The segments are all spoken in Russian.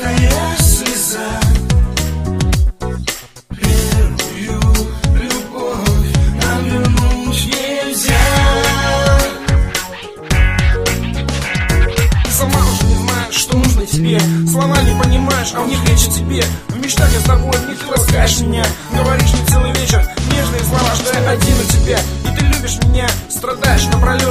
Чистая слеза. Первую любовь нам вернуть нельзя сама уже не знаешь, что нужно тебе. Слова не понимаешь, а у них речь о тебе. В мечтах я с тобой, в них ты ласкаешь меня. Говоришь мне целый вечер, нежные слова, что я один у тебя. И ты любишь меня, страдаешь напролет.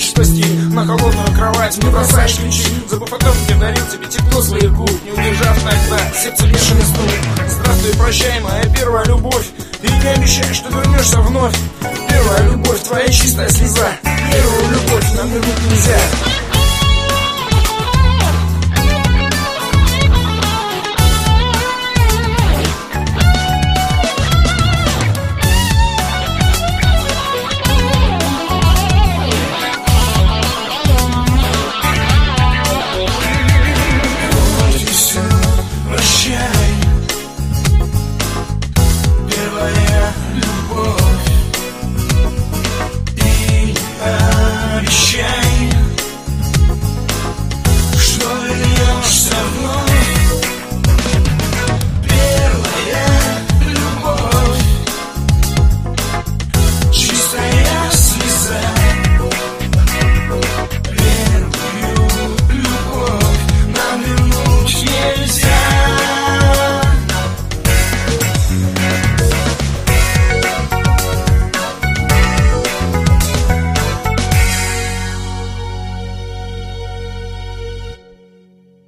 Спасти? На холодную кровать мне бросаешь ключи. Забыв о том, где дарил тебе тепло своих губ. Не удержав тогда, сердце бешеный стук. Здравствуй, прощай, моя первая любовь. Ты не обещаешь, что вернешься вновь. Первая любовь, твоя чистая слеза. Первую любовь